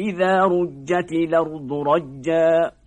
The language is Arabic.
إذا رجت الأرض رجا.